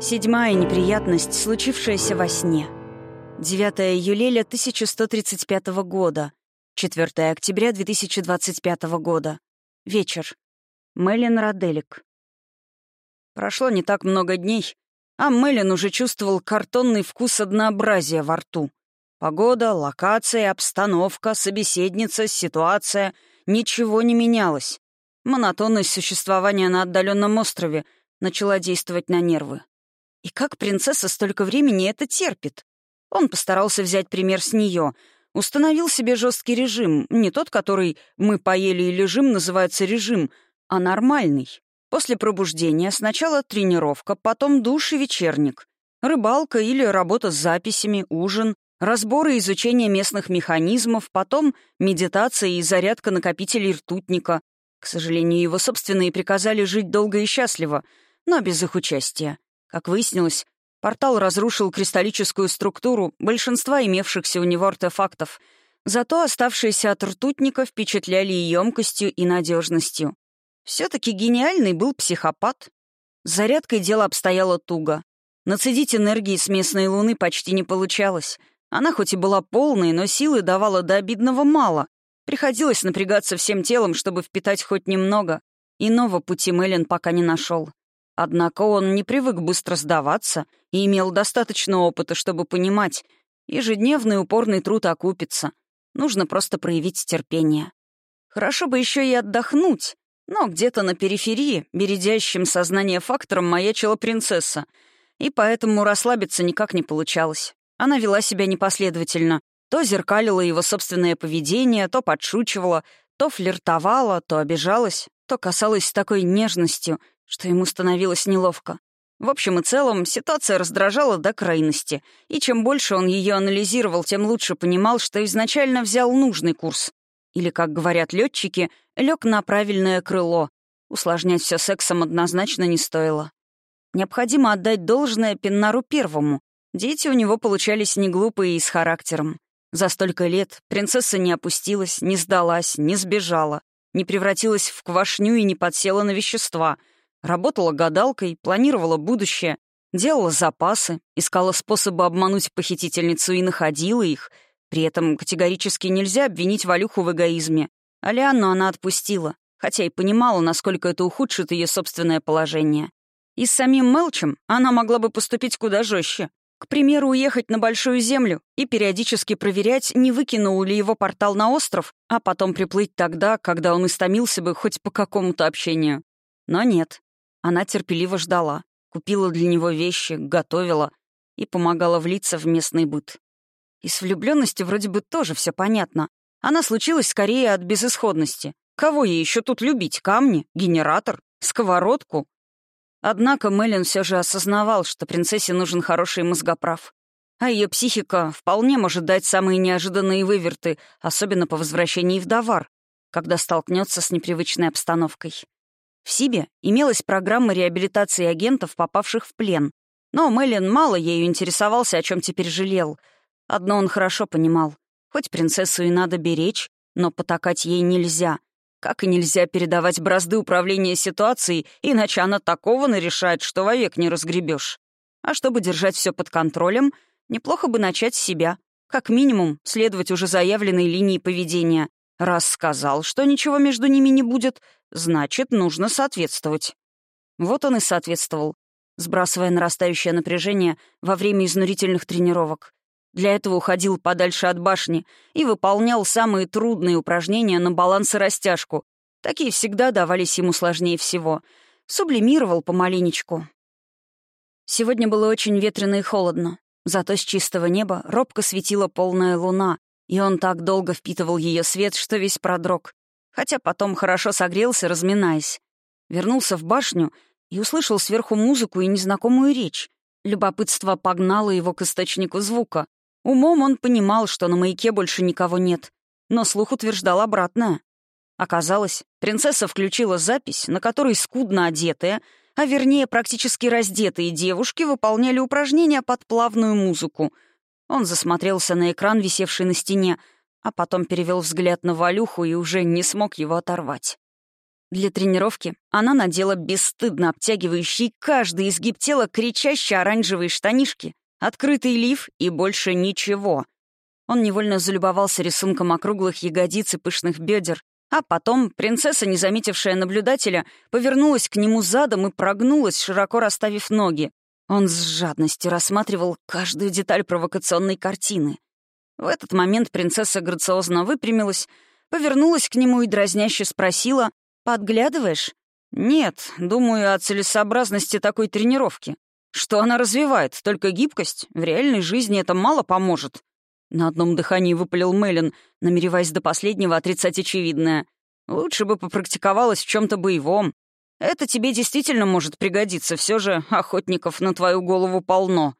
Седьмая неприятность, случившаяся во сне. 9 июля 1135 года. 4 октября 2025 года. Вечер. Мэлен Раделик. Прошло не так много дней, а Мэлен уже чувствовал картонный вкус однообразия во рту. Погода, локация, обстановка, собеседница, ситуация — ничего не менялось. Монотонность существования на отдаленном острове начала действовать на нервы. И как принцесса столько времени это терпит? Он постарался взять пример с нее. Установил себе жесткий режим, не тот, который «мы поели и лежим» называется режим, а нормальный. После пробуждения сначала тренировка, потом душ и вечерник. Рыбалка или работа с записями, ужин, разборы и изучение местных механизмов, потом медитация и зарядка накопителей ртутника. К сожалению, его собственные приказали жить долго и счастливо, но без их участия. Как выяснилось, портал разрушил кристаллическую структуру большинства имевшихся у него артефактов, зато оставшиеся от ртутника впечатляли и емкостью, и надежностью. Все-таки гениальный был психопат. С зарядкой дело обстояло туго. Нацедить энергии с местной луны почти не получалось. Она хоть и была полной, но силы давала до обидного мало. Приходилось напрягаться всем телом, чтобы впитать хоть немного. Иного пути Мэлен пока не нашел. Однако он не привык быстро сдаваться и имел достаточно опыта, чтобы понимать, ежедневный упорный труд окупится. Нужно просто проявить терпение. Хорошо бы еще и отдохнуть, но где-то на периферии, бередящим сознание фактором, маячила принцесса, и поэтому расслабиться никак не получалось. Она вела себя непоследовательно, то зеркалила его собственное поведение, то подшучивала, то флиртовала, то обижалась, то касалась с такой нежностью — что ему становилось неловко. В общем и целом, ситуация раздражала до крайности, и чем больше он ее анализировал, тем лучше понимал, что изначально взял нужный курс. Или, как говорят летчики, лег на правильное крыло. Усложнять все сексом однозначно не стоило. Необходимо отдать должное Пеннару Первому. Дети у него получались не глупые и с характером. За столько лет принцесса не опустилась, не сдалась, не сбежала, не превратилась в квашню и не подсела на вещества — Работала гадалкой, планировала будущее, делала запасы, искала способы обмануть похитительницу и находила их. При этом категорически нельзя обвинить Валюху в эгоизме. А Лианну она отпустила, хотя и понимала, насколько это ухудшит ее собственное положение. И с самим Мелчем она могла бы поступить куда жестче. К примеру, уехать на Большую Землю и периодически проверять, не выкинул ли его портал на остров, а потом приплыть тогда, когда он истомился бы хоть по какому-то общению. Но нет. Она терпеливо ждала, купила для него вещи, готовила и помогала влиться в местный быт. И с влюбленностью вроде бы тоже все понятно. Она случилась скорее от безысходности. Кого ей еще тут любить? Камни? Генератор? Сковородку? Однако Мэлен все же осознавал, что принцессе нужен хороший мозгоправ. А ее психика вполне может дать самые неожиданные выверты, особенно по возвращении в Давар, когда столкнется с непривычной обстановкой. В Сибе имелась программа реабилитации агентов, попавших в плен. Но Мэлен мало ею интересовался, о чем теперь жалел. Одно он хорошо понимал. Хоть принцессу и надо беречь, но потакать ей нельзя. Как и нельзя передавать бразды управления ситуацией, иначе она такого нарешает, что вовек не разгребешь. А чтобы держать все под контролем, неплохо бы начать с себя. Как минимум, следовать уже заявленной линии поведения. Раз сказал, что ничего между ними не будет, значит, нужно соответствовать. Вот он и соответствовал, сбрасывая нарастающее напряжение во время изнурительных тренировок. Для этого уходил подальше от башни и выполнял самые трудные упражнения на баланс и растяжку. Такие всегда давались ему сложнее всего. Сублимировал помаленечку. Сегодня было очень ветрено и холодно. Зато с чистого неба робко светила полная луна, и он так долго впитывал ее свет, что весь продрог. Хотя потом хорошо согрелся, разминаясь. Вернулся в башню и услышал сверху музыку и незнакомую речь. Любопытство погнало его к источнику звука. Умом он понимал, что на маяке больше никого нет, но слух утверждал обратное. Оказалось, принцесса включила запись, на которой скудно одетые, а вернее практически раздетые девушки выполняли упражнения под плавную музыку — он засмотрелся на экран, висевший на стене, а потом перевел взгляд на Валюху и уже не смог его оторвать. Для тренировки она надела бесстыдно обтягивающий каждый изгиб тела кричащие оранжевые штанишки, открытый лиф и больше ничего. Он невольно залюбовался рисунком округлых ягодиц и пышных бедер, а потом принцесса, не заметившая наблюдателя, повернулась к нему задом и прогнулась, широко расставив ноги. Он с жадностью рассматривал каждую деталь провокационной картины. В этот момент принцесса грациозно выпрямилась, повернулась к нему и дразняще спросила, «Подглядываешь?» «Нет, думаю о целесообразности такой тренировки. Что она развивает? Только гибкость? В реальной жизни это мало поможет». На одном дыхании выпалил Мелин, намереваясь до последнего отрицать очевидное. «Лучше бы попрактиковалась в чем то боевом. Это тебе действительно может пригодиться, все же охотников на твою голову полно».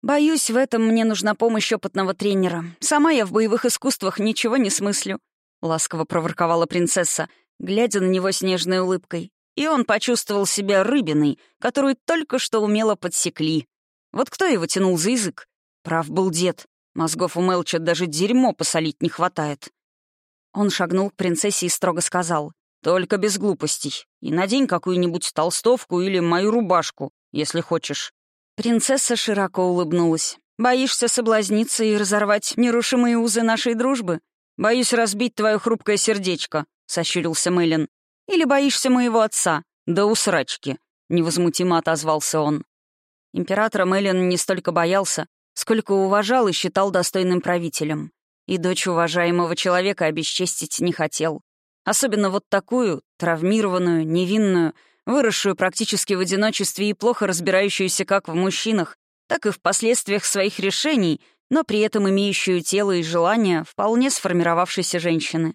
«Боюсь, в этом мне нужна помощь опытного тренера. Сама я в боевых искусствах ничего не смыслю», — ласково проворковала принцесса, глядя на него с нежной улыбкой. И он почувствовал себя рыбиной, которую только что умело подсекли. Вот кто его тянул за язык? Прав был дед. Мозгов у Мелча даже дерьмо посолить не хватает. Он шагнул к принцессе и строго сказал. «Только без глупостей. И надень какую-нибудь толстовку или мою рубашку, если хочешь». Принцесса широко улыбнулась. «Боишься соблазниться и разорвать нерушимые узы нашей дружбы? Боюсь разбить твое хрупкое сердечко, — сощурился Мэлен. «Или боишься моего отца?» «Да усрачки», — невозмутимо отозвался он. Императора Мэлен не столько боялся, сколько уважал и считал достойным правителем. И дочь уважаемого человека обесчестить не хотел. Особенно вот такую, травмированную, невинную, выросшую практически в одиночестве и плохо разбирающуюся как в мужчинах, так и в последствиях своих решений, но при этом имеющую тело и желания вполне сформировавшейся женщины.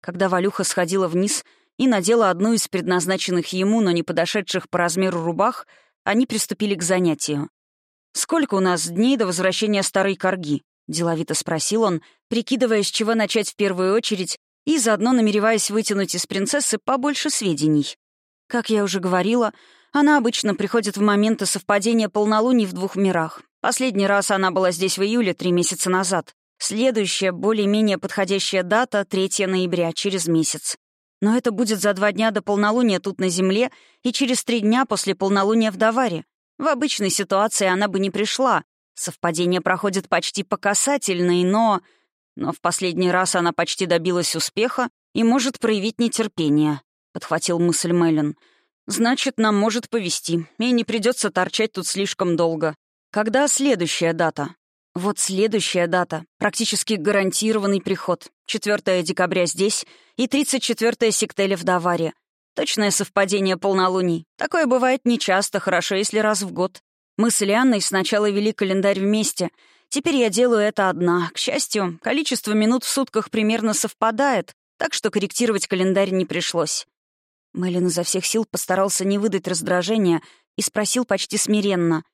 Когда Валюха сходила вниз и надела одну из предназначенных ему, но не подошедших по размеру рубах, они приступили к занятию. «Сколько у нас дней до возвращения старой корги?» — деловито спросил он, прикидывая, с чего начать в первую очередь и заодно намереваясь вытянуть из принцессы побольше сведений. Как я уже говорила, она обычно приходит в моменты совпадения полнолуний в двух мирах. Последний раз она была здесь в июле, три месяца назад. Следующая, более-менее подходящая дата — 3 ноября, через месяц. Но это будет за два дня до полнолуния тут на Земле и через три дня после полнолуния в Даваре. В обычной ситуации она бы не пришла. Совпадение проходит почти по касательной, но... Но в последний раз она почти добилась успеха и может проявить нетерпение, — подхватил мысль Мэлен. «Значит, нам может повезти, и не придется торчать тут слишком долго. Когда следующая дата?» Вот следующая дата. Практически гарантированный приход. 4 декабря здесь и 34 сектеля в Даваре. Точное совпадение полнолуний. Такое бывает нечасто, хорошо, если раз в год. Мы с Лианной сначала вели календарь вместе. Теперь я делаю это одна. К счастью, количество минут в сутках примерно совпадает, так что корректировать календарь не пришлось. Мэлен изо всех сил постарался не выдать раздражения и спросил почти смиренно.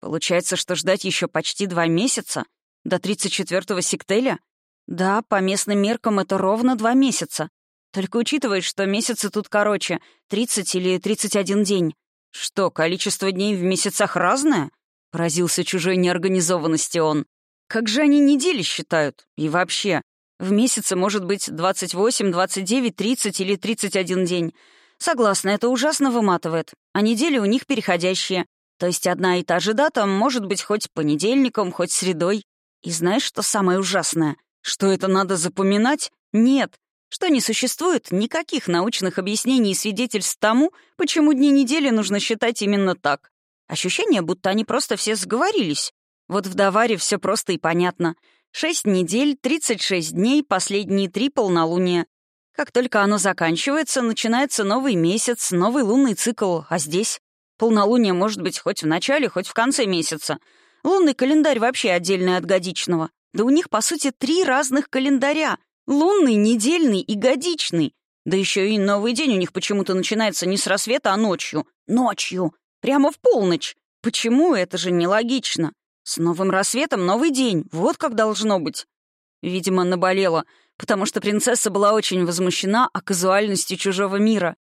Получается, что ждать еще почти два месяца? До 34-го сектеля? Да, по местным меркам это ровно два месяца. Только учитывая, что месяцы тут короче, 30 или 31 день. Что, количество дней в месяцах разное? Поразился чужой неорганизованности он. Как же они недели считают? И вообще, в месяце может быть 28, 29, 30 или 31 день. Согласна, это ужасно выматывает. А недели у них переходящие. То есть одна и та же дата может быть хоть понедельником, хоть средой. И знаешь, что самое ужасное? Что это надо запоминать? Нет. Что не существует никаких научных объяснений и свидетельств тому, почему дни недели нужно считать именно так. Ощущение, будто они просто все сговорились. Вот в Даваре все просто и понятно. Шесть недель, 36 дней, последние три полнолуния. Как только оно заканчивается, начинается новый месяц, новый лунный цикл, а здесь Полнолуние может быть хоть в начале, хоть в конце месяца. Лунный календарь вообще отдельный от годичного. Да у них, по сути, три разных календаря. Лунный, недельный и годичный. Да еще и новый день у них почему-то начинается не с рассвета, а ночью. Ночью. Прямо в полночь. Почему? Это же нелогично. С новым рассветом новый день. Вот как должно быть. Видимо, наболела, потому что принцесса была очень возмущена оказуальностью чужого мира.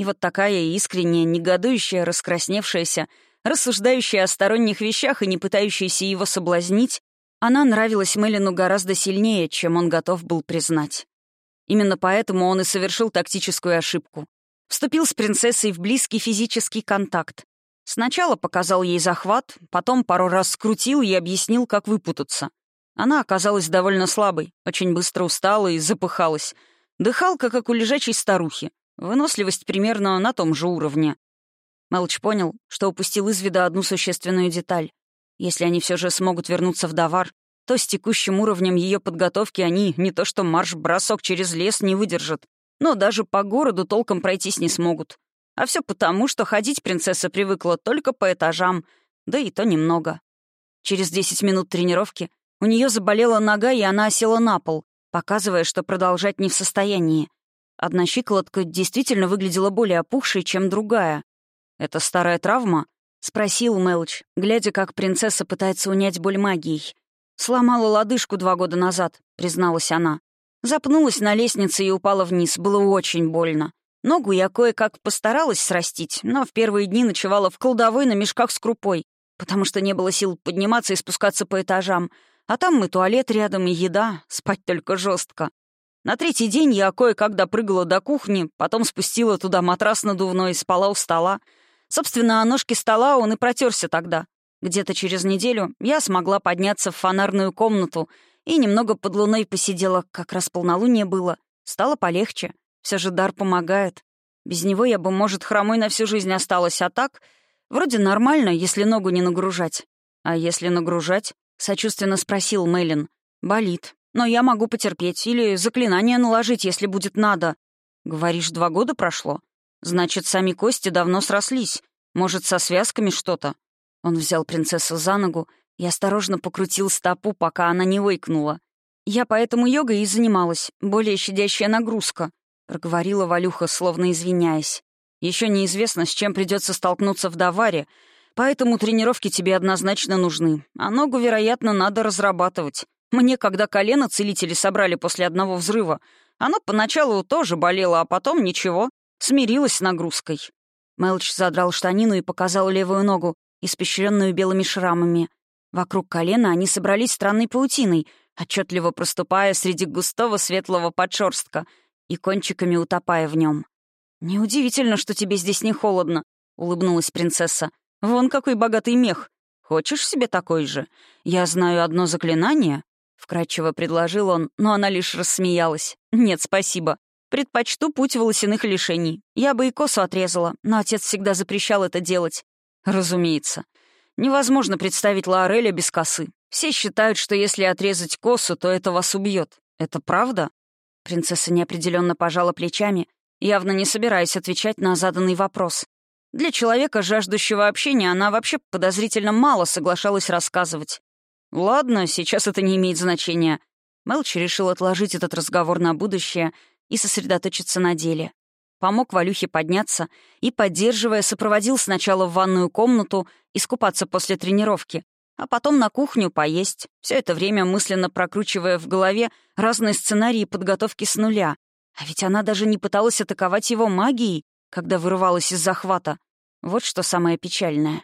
И вот такая искренняя, негодующая, раскрасневшаяся, рассуждающая о сторонних вещах и не пытающаяся его соблазнить, она нравилась Мелину гораздо сильнее, чем он готов был признать. Именно поэтому он и совершил тактическую ошибку. Вступил с принцессой в близкий физический контакт. Сначала показал ей захват, потом пару раз скрутил и объяснил, как выпутаться. Она оказалась довольно слабой, очень быстро устала и запыхалась. Дыхалка, как у лежачей старухи. Выносливость примерно на том же уровне. Мелч понял, что упустил из вида одну существенную деталь. Если они все же смогут вернуться в Давар, то с текущим уровнем ее подготовки они не то что марш-бросок через лес не выдержат, но даже по городу толком пройтись не смогут. А все потому, что ходить принцесса привыкла только по этажам, да и то немного. Через 10 минут тренировки у нее заболела нога, и она осела на пол, показывая, что продолжать не в состоянии. Одна щиколотка действительно выглядела более опухшей, чем другая. «Это старая травма?» — спросил Мелч, глядя, как принцесса пытается унять боль магией. «Сломала лодыжку два года назад», — призналась она. Запнулась на лестнице и упала вниз. Было очень больно. Ногу я кое-как постаралась срастить, но в первые дни ночевала в кладовой на мешках с крупой, потому что не было сил подниматься и спускаться по этажам. А там мы туалет рядом и еда, спать только жестко. На третий день я кое-как допрыгала до кухни, потом спустила туда матрас надувной и спала у стола. Собственно, о ножке стола он и протерся тогда. Где-то через неделю я смогла подняться в фонарную комнату и немного под луной посидела, как раз полнолуние было. Стало полегче. Все же дар помогает. Без него я бы, может, хромой на всю жизнь осталась, а так... Вроде нормально, если ногу не нагружать. А если нагружать? Сочувственно спросил Мелин. Болит. Но я могу потерпеть или заклинание наложить, если будет надо. Говоришь, два года прошло? Значит, сами кости давно срослись. Может, со связками что-то? Он взял принцессу за ногу и осторожно покрутил стопу, пока она не выкнула. «Я поэтому йогой и занималась. Более щадящая нагрузка», — проговорила Валюха, словно извиняясь. Еще неизвестно, с чем придется столкнуться в Даваре, поэтому тренировки тебе однозначно нужны, а ногу, вероятно, надо разрабатывать. Мне, когда колено целители собрали после одного взрыва, оно поначалу тоже болело, а потом ничего, смирилась с нагрузкой». Мелч задрал штанину и показал левую ногу, испещренную белыми шрамами. Вокруг колена они собрались странной паутиной, отчетливо проступая среди густого светлого подшерстка и кончиками утопая в нем. «Неудивительно, что тебе здесь не холодно», — улыбнулась принцесса. «Вон какой богатый мех. Хочешь себе такой же? Я знаю одно заклинание». Вкратчиво предложил он, но она лишь рассмеялась. «Нет, спасибо. Предпочту путь волосяных лишений. Я бы и косу отрезала, но отец всегда запрещал это делать. Разумеется. Невозможно представить Лаореля без косы. Все считают, что если отрезать косу, то это вас убьет. Это правда?» Принцесса неопределенно пожала плечами, явно не собираясь отвечать на заданный вопрос. Для человека, жаждущего общения, она вообще подозрительно мало соглашалась рассказывать. «Ладно, сейчас это не имеет значения». Мелчи решил отложить этот разговор на будущее и сосредоточиться на деле помог Валюхе подняться и, поддерживая, сопроводил сначала в ванную комнату искупаться после тренировки, а потом на кухню поесть, все это время мысленно прокручивая в голове разные сценарии подготовки с нуля. А ведь она даже не пыталась атаковать его магией, когда вырывалась из захвата. Вот что самое печальное.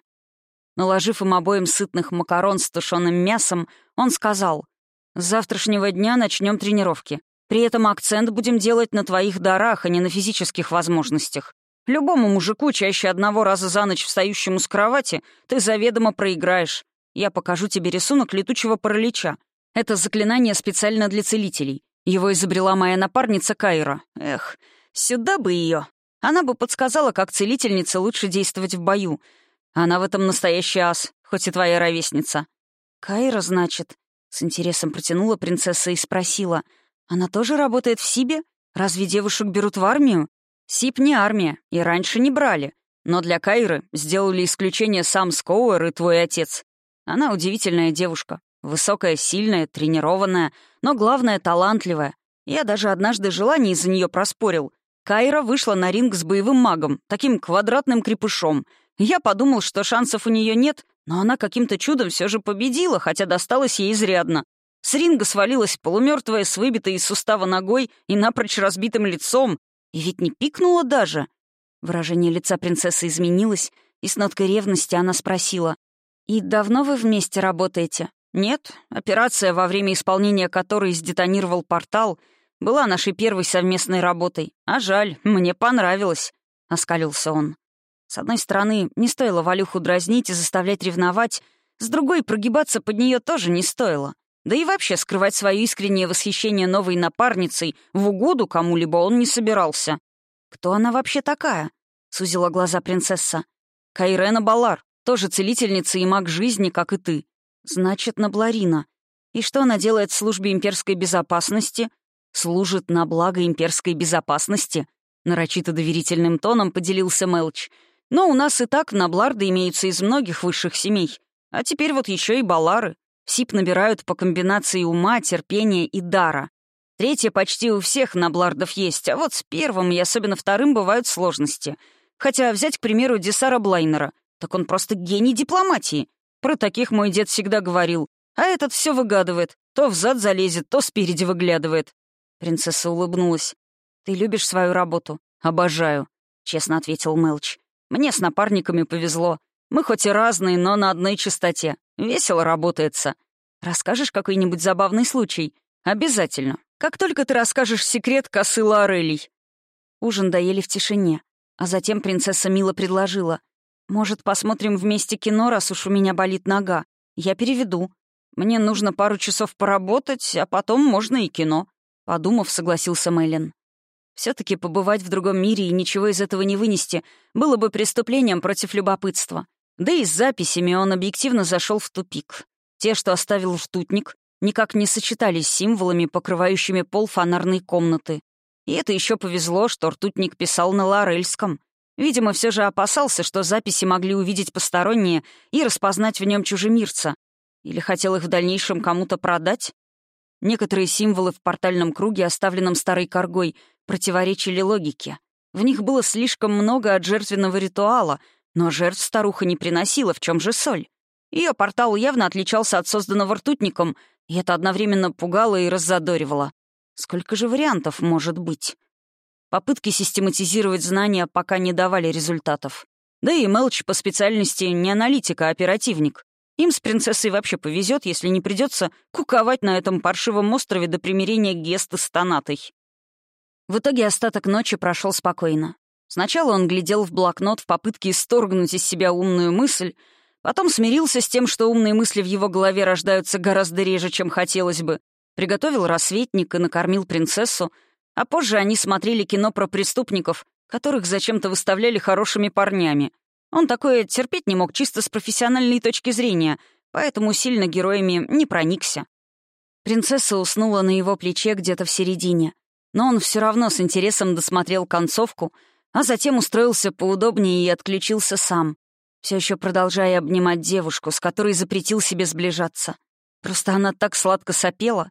Наложив им обоим сытных макарон с тушеным мясом, он сказал, «С завтрашнего дня начнем тренировки. При этом акцент будем делать на твоих дарах, а не на физических возможностях. Любому мужику, чаще одного раза за ночь встающему с кровати, ты заведомо проиграешь. Я покажу тебе рисунок летучего паралича. Это заклинание специально для целителей. Его изобрела моя напарница Кайра. Эх, сюда бы ее. Она бы подсказала, как целительница лучше действовать в бою. Она в этом настоящий ас, хоть и твоя ровесница. «Кайра, значит?» — с интересом протянула принцесса и спросила — она тоже работает в СИБе? Разве девушек берут в армию? СИБ не армия, и раньше не брали. Но для Кайры сделали исключение сам Скоуэр и твой отец. Она удивительная девушка. Высокая, сильная, тренированная, но главное — талантливая. Я даже однажды желание из-за нее проспорил. Кайра вышла на ринг с боевым магом, таким квадратным крепышом. Я подумал, что шансов у нее нет, но она каким-то чудом все же победила, хотя досталось ей изрядно. С ринга свалилась полумертвая с выбитой из сустава ногой и напрочь разбитым лицом. И ведь не пикнула даже. Выражение лица принцессы изменилось, и с ноткой ревности она спросила. «И давно вы вместе работаете?» «Нет. Операция, во время исполнения которой сдетонировал портал, была нашей первой совместной работой. А жаль, мне понравилось». — оскалился он. С одной стороны, не стоило Валюху дразнить и заставлять ревновать, с другой, прогибаться под нее тоже не стоило. Да и вообще скрывать свое искреннее восхищение новой напарницей в угоду кому-либо он не собирался. «Кто она вообще такая?» — сузила глаза принцесса. «Кайрена Балар, тоже целительница и маг жизни, как и ты. Значит, Набларина. И что она делает в службе имперской безопасности? Служит на благо имперской безопасности?» Нарочито доверительным тоном поделился Мелч. «Но у нас и так набларды имеются из многих высших семей. А теперь вот еще и балары. СИП набирают по комбинации ума, терпения и дара. Третье почти у всех наблардов есть, а вот с первым и особенно вторым бывают сложности. Хотя взять, к примеру, Десара Блайнера, так он просто гений дипломатии. Про таких мой дед всегда говорил. А этот все выгадывает. То взад залезет, то спереди выглядывает. Принцесса улыбнулась. «Ты любишь свою работу?» «Обожаю», — честно ответил Мелч. «Мне с напарниками повезло. Мы хоть и разные, но на одной частоте. Весело работается. Расскажешь какой-нибудь забавный случай? Обязательно. Как только ты расскажешь секрет косы Лорелей». Ужин доели в тишине, а затем принцесса Мила предложила. «Может, посмотрим вместе кино, раз уж у меня болит нога? Я переведу. Мне нужно пару часов поработать, а потом можно и кино». Подумав, согласился Мэлен. Все таки побывать в другом мире и ничего из этого не вынести было бы преступлением против любопытства. Да и с записями он объективно зашел в тупик. Те, что оставил штутник, никак не сочетались с символами, покрывающими пол фонарной комнаты. И это еще повезло, что ртутник писал на лорельском. Видимо, все же опасался, что записи могли увидеть посторонние и распознать в нем чужемирца. Или хотел их в дальнейшем кому-то продать? Некоторые символы в портальном круге, оставленном старой коргой, противоречили логике. В них было слишком много от жертвенного ритуала — но жертв старуха не приносила, в чем же соль? Ее портал явно отличался от созданного ртутником, и это одновременно пугало и раззадоривало. Сколько же вариантов может быть? Попытки систематизировать знания пока не давали результатов. Да и Мелч по специальности не аналитик, а оперативник. Им с принцессой вообще повезет, если не придется куковать на этом паршивом острове до примирения Геста с Тонатой. В итоге остаток ночи прошел спокойно. Сначала он глядел в блокнот в попытке исторгнуть из себя умную мысль, потом смирился с тем, что умные мысли в его голове рождаются гораздо реже, чем хотелось бы, приготовил рассветник и накормил принцессу, а позже они смотрели кино про преступников, которых зачем-то выставляли хорошими парнями. Он такое терпеть не мог чисто с профессиональной точки зрения, поэтому сильно героями не проникся. Принцесса уснула на его плече где-то в середине, но он все равно с интересом досмотрел концовку — а затем устроился поудобнее и отключился сам, все еще продолжая обнимать девушку, с которой запретил себе сближаться. Просто она так сладко сопела.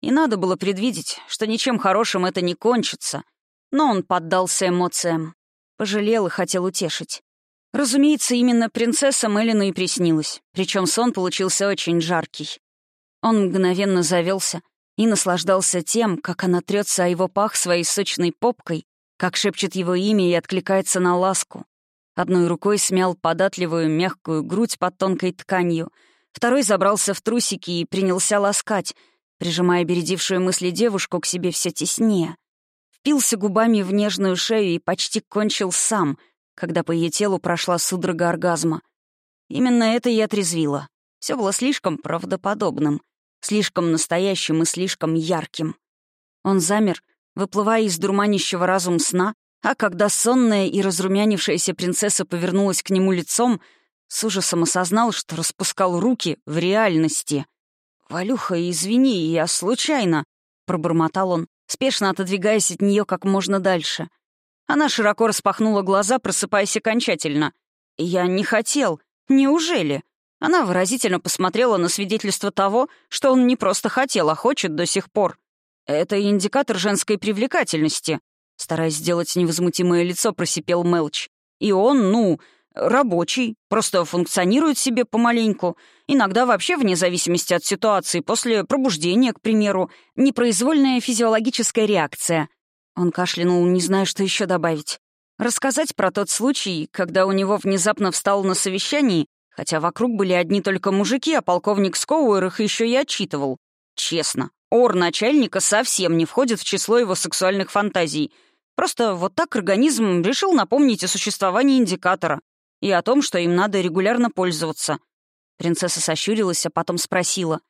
И надо было предвидеть, что ничем хорошим это не кончится. Но он поддался эмоциям. Пожалел и хотел утешить. Разумеется, именно принцесса Мелину и приснилась, причем сон получился очень жаркий. Он мгновенно завелся и наслаждался тем, как она трется о его пах своей сочной попкой, как шепчет его имя и откликается на ласку. Одной рукой смял податливую мягкую грудь под тонкой тканью, второй забрался в трусики и принялся ласкать, прижимая бередившую мысли девушку к себе все теснее. Впился губами в нежную шею и почти кончил сам, когда по ее телу прошла судорога оргазма. Именно это и отрезвило. Все было слишком правдоподобным, слишком настоящим и слишком ярким. Он замер, выплывая из дурманящего разум сна, а когда сонная и разрумянившаяся принцесса повернулась к нему лицом, с ужасом осознал, что распускал руки в реальности. «Валюха, извини, я случайно», — пробормотал он, спешно отодвигаясь от нее как можно дальше. Она широко распахнула глаза, просыпаясь окончательно. «Я не хотел. Неужели?» Она выразительно посмотрела на свидетельство того, что он не просто хотел, а хочет до сих пор. «Это индикатор женской привлекательности», — стараясь сделать невозмутимое лицо, просипел Мелч. «И он, ну, рабочий, просто функционирует себе помаленьку. Иногда вообще, вне зависимости от ситуации, после пробуждения, к примеру, непроизвольная физиологическая реакция». Он кашлянул, не зная, что еще добавить. Рассказать про тот случай, когда у него внезапно встал на совещании, хотя вокруг были одни только мужики, а полковник Скоуэр их еще и отчитывал. Честно, Ор начальника совсем не входит в число его сексуальных фантазий. Просто вот так организм решил напомнить о существовании индикатора и о том, что им надо регулярно пользоваться. Принцесса сощурилась, а потом спросила.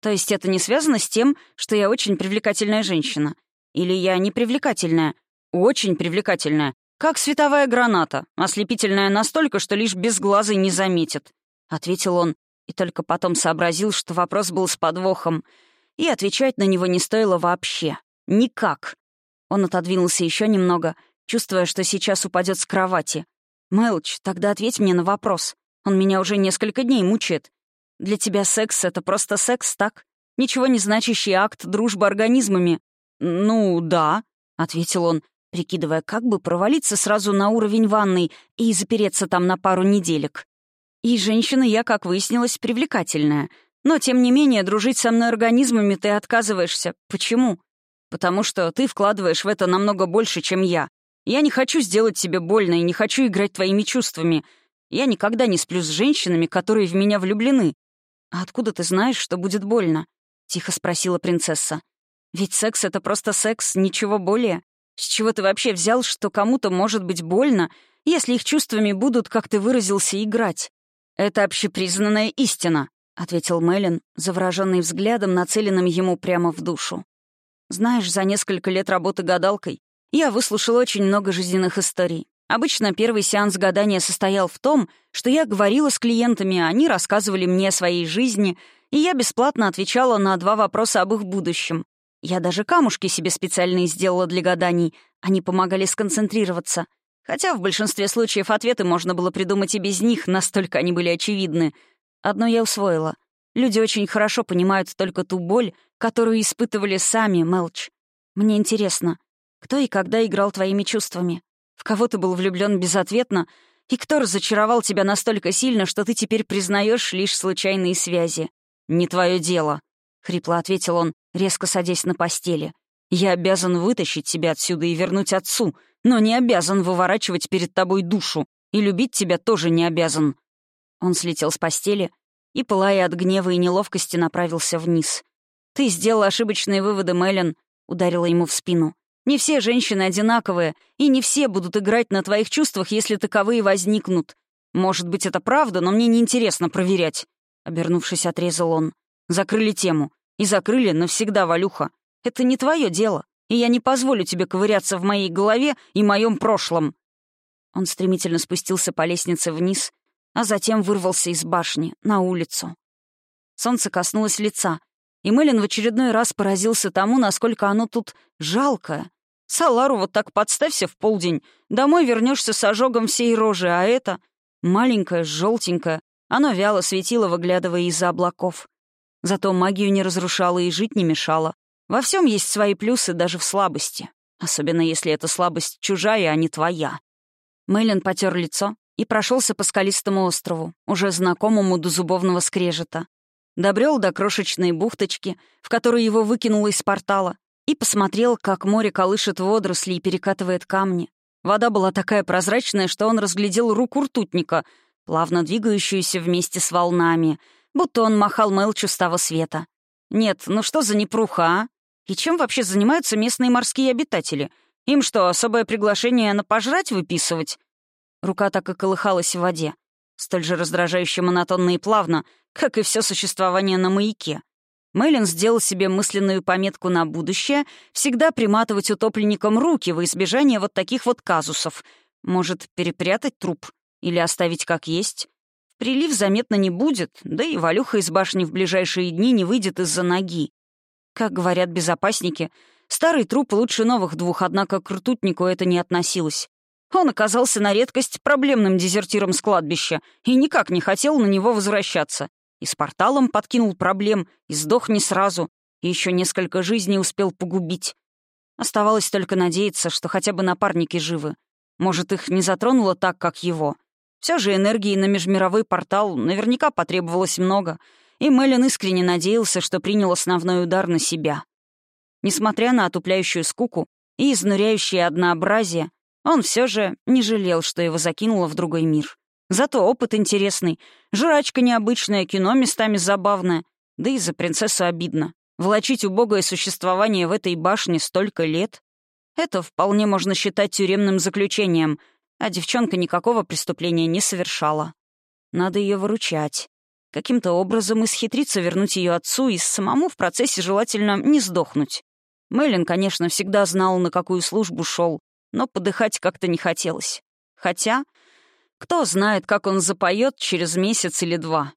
«То есть это не связано с тем, что я очень привлекательная женщина? Или я не привлекательная? Очень привлекательная. Как световая граната, ослепительная настолько, что лишь безглазый не заметит», — ответил он, и только потом сообразил, что вопрос был с подвохом, и отвечать на него не стоило вообще. Никак. Он отодвинулся еще немного, чувствуя, что сейчас упадет с кровати. «Мелч, тогда ответь мне на вопрос. Он меня уже несколько дней мучает. Для тебя секс — это просто секс, так? Ничего не значащий акт дружбы организмами». «Ну, да», — ответил он, прикидывая, как бы провалиться сразу на уровень ванной и запереться там на пару неделек. «И женщина я, как выяснилось, привлекательная. Но, тем не менее, дружить со мной организмами ты отказываешься. Почему?» потому что ты вкладываешь в это намного больше, чем я. Я не хочу сделать тебе больно и не хочу играть твоими чувствами. Я никогда не сплю с женщинами, которые в меня влюблены. А откуда ты знаешь, что будет больно? Тихо спросила принцесса. Ведь секс — это просто секс, ничего более. С чего ты вообще взял, что кому-то может быть больно, если их чувствами будут, как ты выразился, играть? Это общепризнанная истина, — ответил Мелин, завороженный взглядом, нацеленным ему прямо в душу. Знаешь, за несколько лет работы гадалкой я выслушал очень много жизненных историй. Обычно первый сеанс гадания состоял в том, что я говорила с клиентами, они рассказывали мне о своей жизни, и я бесплатно отвечала на два вопроса об их будущем. Я даже камушки себе специальные сделала для гаданий, они помогали сконцентрироваться. Хотя в большинстве случаев ответы можно было придумать и без них, настолько они были очевидны. Одно я усвоила. Люди очень хорошо понимают только ту боль, которую испытывали сами, Мелч. Мне интересно, кто и когда играл твоими чувствами? В кого ты был влюблен безответно? И кто разочаровал тебя настолько сильно, что ты теперь признаешь лишь случайные связи? «Не твое дело», — хрипло ответил он, резко садясь на постели. «Я обязан вытащить тебя отсюда и вернуть отцу, но не обязан выворачивать перед тобой душу, и любить тебя тоже не обязан». Он слетел с постели, и, пылая от гнева и неловкости, направился вниз. «Ты сделал ошибочные выводы, Мэлен», — ударила ему в спину. «Не все женщины одинаковые, и не все будут играть на твоих чувствах, если таковые возникнут. Может быть, это правда, но мне неинтересно проверять». Обернувшись, отрезал он. «Закрыли тему. И закрыли навсегда, Валюха. Это не твое дело, и я не позволю тебе ковыряться в моей голове и моем прошлом». Он стремительно спустился по лестнице вниз, а затем вырвался из башни на улицу. Солнце коснулось лица, и Мэлен в очередной раз поразился тому, насколько оно тут жалкое. Салару вот так подставься в полдень, домой вернешься с ожогом всей рожи, а это маленькое, желтенькое, оно вяло светило, выглядывая из-за облаков. Зато магию не разрушало и жить не мешало. Во всем есть свои плюсы даже в слабости. Особенно если эта слабость чужая, а не твоя. Мэйлен потер лицо, и прошелся по скалистому острову, уже знакомому до зубовного скрежета. Добрел до крошечной бухточки, в которую его выкинуло из портала, и посмотрел, как море колышет водоросли и перекатывает камни. Вода была такая прозрачная, что он разглядел руку ртутника, плавно двигающуюся вместе с волнами, будто он махал Мелчу с того света. Нет, ну что за непруха, а? И чем вообще занимаются местные морские обитатели? Им что, особое приглашение на пожрать выписывать? Рука так и колыхалась в воде. Столь же раздражающе монотонно и плавно, как и все существование на маяке. Мэйлин сделал себе мысленную пометку на будущее всегда приматывать утопленникам руки во избежание вот таких вот казусов. Может, перепрятать труп или оставить как есть? Прилив заметно не будет, да и Валюха из башни в ближайшие дни не выйдет из-за ноги. Как говорят безопасники, старый труп лучше новых двух, однако к ртутнику это не относилось. Он оказался на редкость проблемным дезертиром с кладбища и никак не хотел на него возвращаться. И с порталом подкинул проблем, и сдох не сразу, и еще несколько жизней успел погубить. Оставалось только надеяться, что хотя бы напарники живы. Может, их не затронуло так, как его. Все же энергии на межмировой портал наверняка потребовалось много, и Мэлен искренне надеялся, что принял основной удар на себя. Несмотря на отупляющую скуку и изнуряющее однообразие, он все же не жалел, что его закинуло в другой мир. Зато опыт интересный, жрачка необычная, кино местами забавное. Да и за принцессу обидно. Влачить убогое существование в этой башне столько лет. Это вполне можно считать тюремным заключением, а девчонка никакого преступления не совершала. Надо ее выручать. Каким-то образом исхитриться вернуть ее отцу и самому в процессе желательно не сдохнуть. Мэлен, конечно, всегда знал, на какую службу шел, но подыхать как-то не хотелось. Хотя, кто знает, как он запоет через месяц или два.